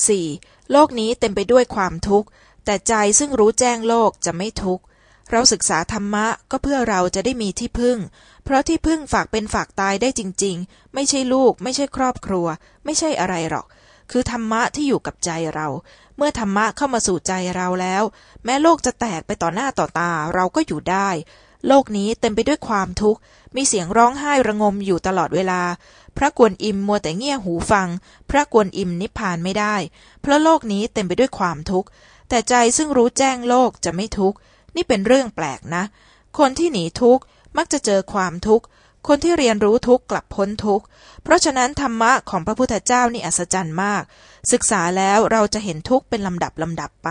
4. โลกนี้เต็มไปด้วยความทุกข์ แต่ใจซึ่งรู้แจ้งโลกจะไม่ทุกข์ เราศึกษาธรรมะก็เพื่อเราจะได้มีที่พึ่ง เพราะที่พึ่งฝากเป็นฝากตายได้จริง ๆ ไม่ใช่ลูก ไม่ใช่ครอบครัว ไม่ใช่อะไรหรอก คือธรรมะที่อยู่กับใจเรา เมื่อธรรมะเข้ามาสู่ใจเราแล้ว แม้โลกจะแตกไปต่อหน้าต่อตาเราก็อยู่ได้ โลกนี้เต็มไปด้วยความทุกข์ มีเสียงร้องไห้ระงมอยู่ตลอดเวลา พระกวนอิมมัวแต่เงี่ยหูฟัง พระกวนอิมนิพพานไม่ได้ เพราะโลกนี้เต็มไปด้วยความทุกข์ แต่ใจซึ่งรู้แจ้งโลกจะไม่ทุกข์ นี่เป็นเรื่องแปลกนะ คนที่หนีทุกข์มักจะเจอความทุกข์ คนที่เรียนรู้ทุกข์กลับพ้นทุกข์ เพราะฉะนั้นธรรมะของพระพุทธเจ้านี่อัศจรรย์มาก ศึกษาแล้วเราจะเห็นทุกข์เป็นลำดับลำดับไป